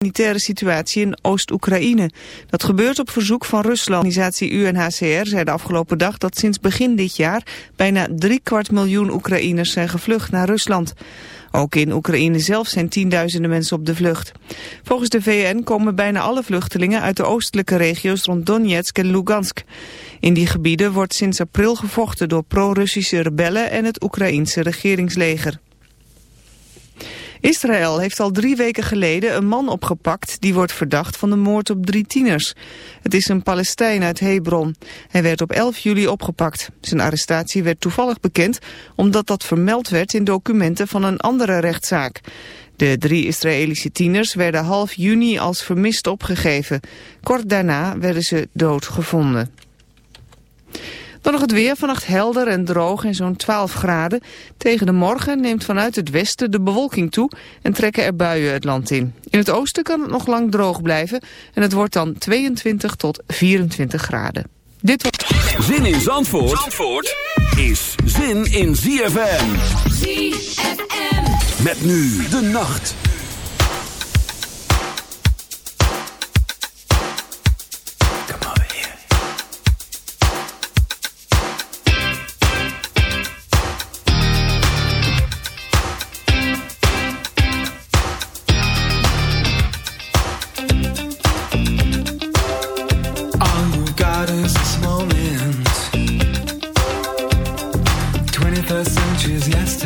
humanitaire situatie in Oost-Oekraïne. Dat gebeurt op verzoek van Rusland. Organisatie UNHCR zei de afgelopen dag dat sinds begin dit jaar bijna kwart miljoen Oekraïners zijn gevlucht naar Rusland. Ook in Oekraïne zelf zijn tienduizenden mensen op de vlucht. Volgens de VN komen bijna alle vluchtelingen uit de oostelijke regio's rond Donetsk en Lugansk. In die gebieden wordt sinds april gevochten door pro-Russische rebellen en het Oekraïense regeringsleger. Israël heeft al drie weken geleden een man opgepakt die wordt verdacht van de moord op drie tieners. Het is een Palestijn uit Hebron. Hij werd op 11 juli opgepakt. Zijn arrestatie werd toevallig bekend omdat dat vermeld werd in documenten van een andere rechtszaak. De drie Israëlische tieners werden half juni als vermist opgegeven. Kort daarna werden ze dood gevonden. Dan nog het weer, vannacht helder en droog en zo'n 12 graden. Tegen de morgen neemt vanuit het westen de bewolking toe en trekken er buien het land in. In het oosten kan het nog lang droog blijven en het wordt dan 22 tot 24 graden. Dit was... Zin in Zandvoort, Zandvoort is zin in ZFM. ZFM. Met nu de nacht.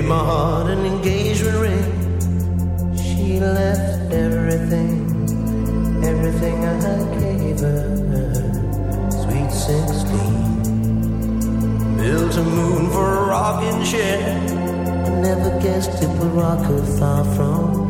gave my heart an engagement ring. She left everything, everything I gave her. Sweet sixteen. Built a moon for a rocking chair. I never guessed it would rock her far from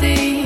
I've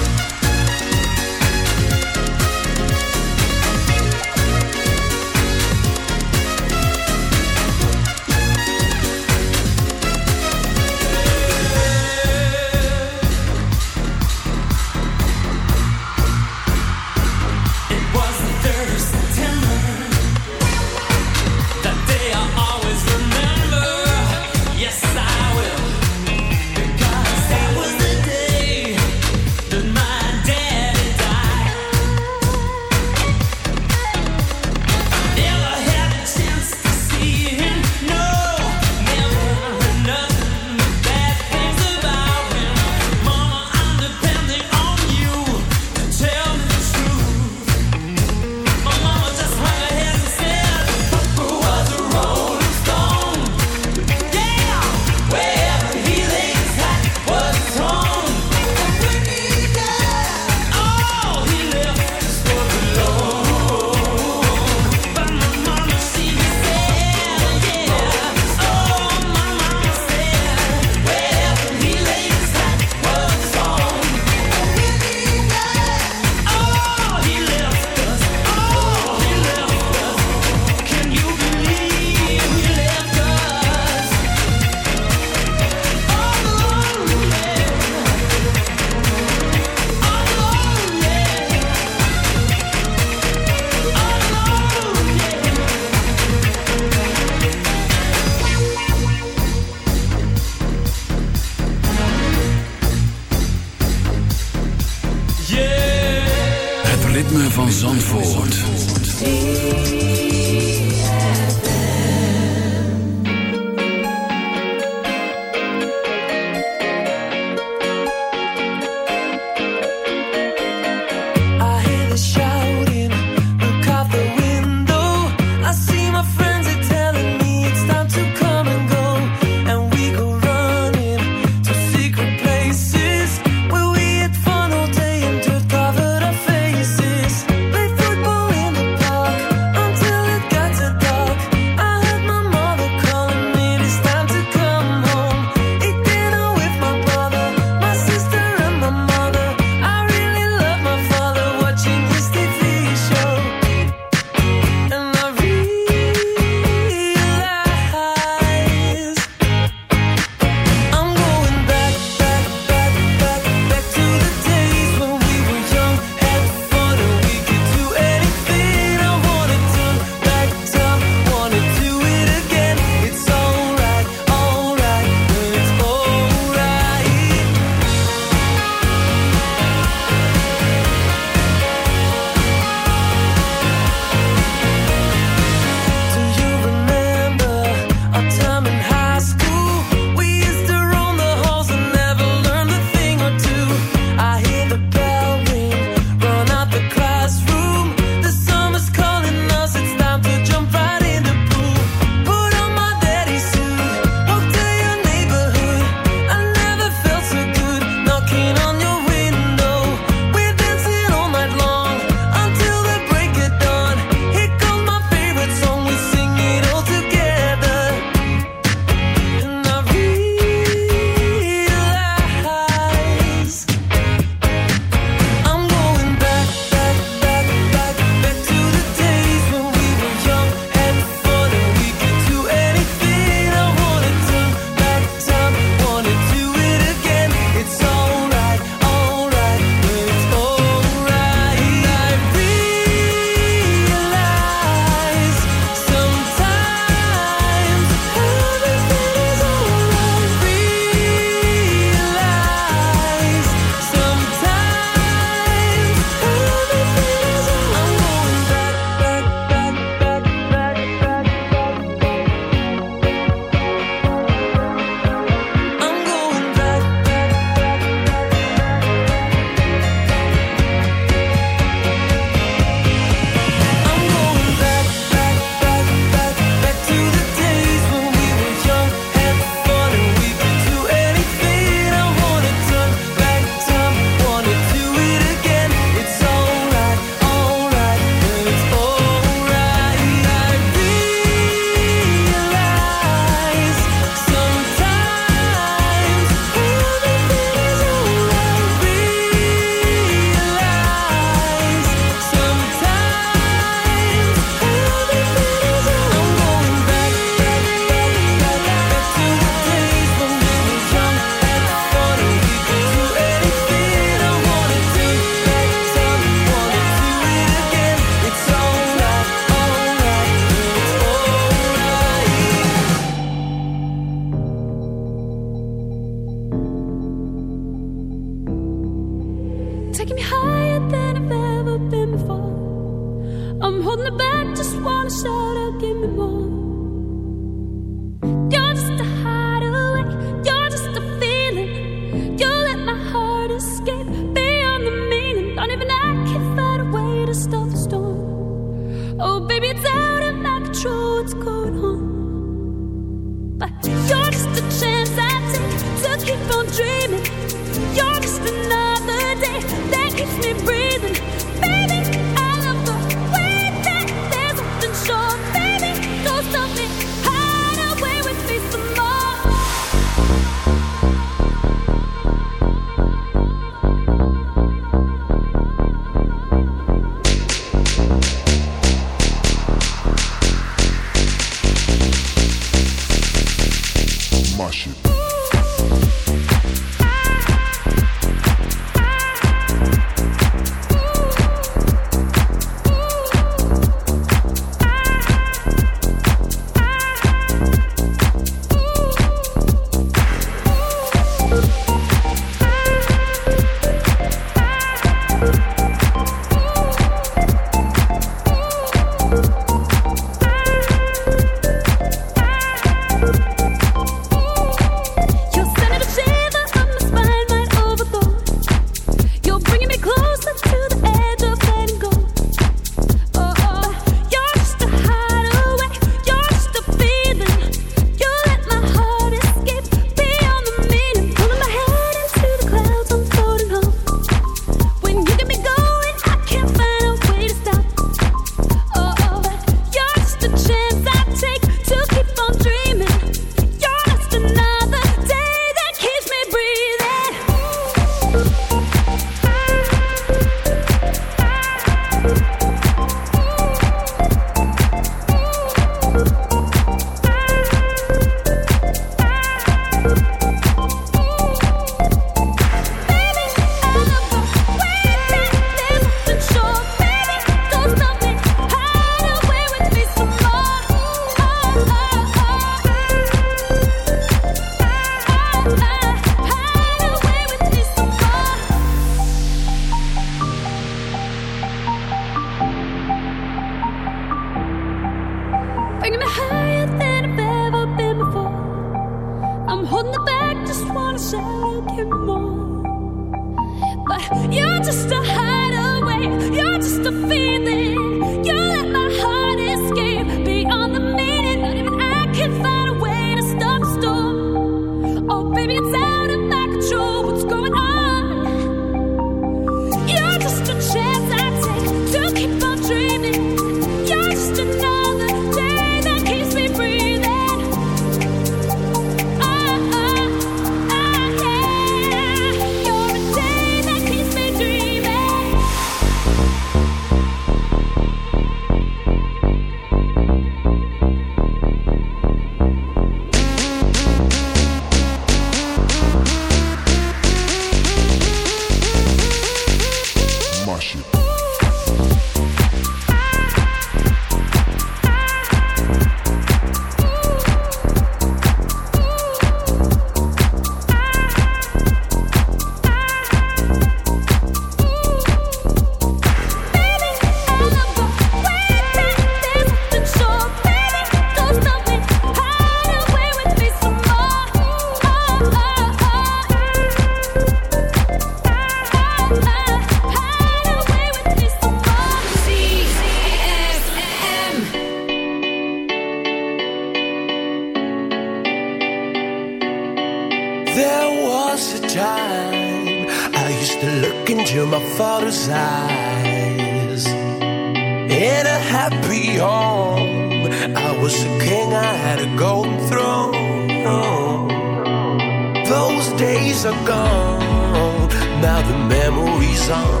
song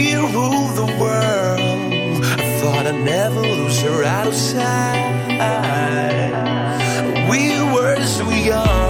we rule the world. I thought I'd never lose her out of sight. We were so young.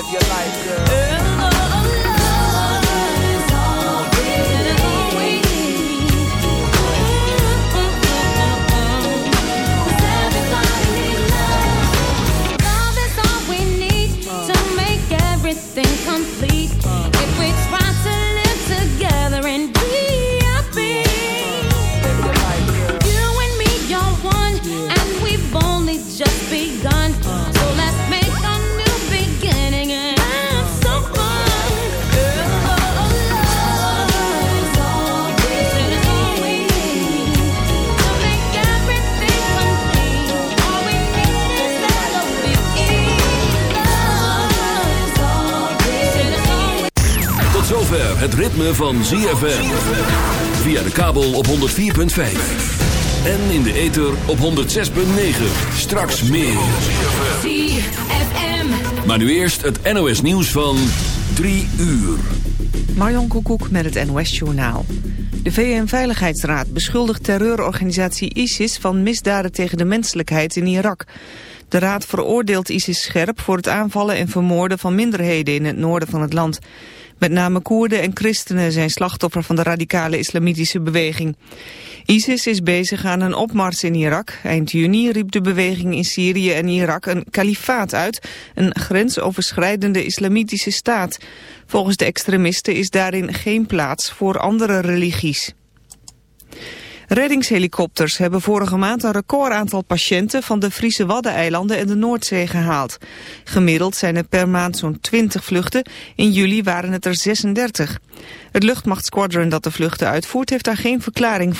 live your life, girl. Het ritme van ZFM. Via de kabel op 104.5. En in de ether op 106.9. Straks meer. ZFM. Maar nu eerst het NOS nieuws van 3 uur. Marjon Koekoek met het NOS-journaal. De VN-veiligheidsraad beschuldigt terreurorganisatie ISIS van misdaden tegen de menselijkheid in Irak. De raad veroordeelt ISIS scherp voor het aanvallen en vermoorden van minderheden in het noorden van het land. Met name Koerden en christenen zijn slachtoffer van de radicale islamitische beweging. ISIS is bezig aan een opmars in Irak. Eind juni riep de beweging in Syrië en Irak een kalifaat uit, een grensoverschrijdende islamitische staat. Volgens de extremisten is daarin geen plaats voor andere religies. Reddingshelikopters hebben vorige maand een record aantal patiënten van de Friese Waddeneilanden en de Noordzee gehaald. Gemiddeld zijn er per maand zo'n 20 vluchten, in juli waren het er 36. Het luchtmachtsquadron dat de vluchten uitvoert heeft daar geen verklaring voor.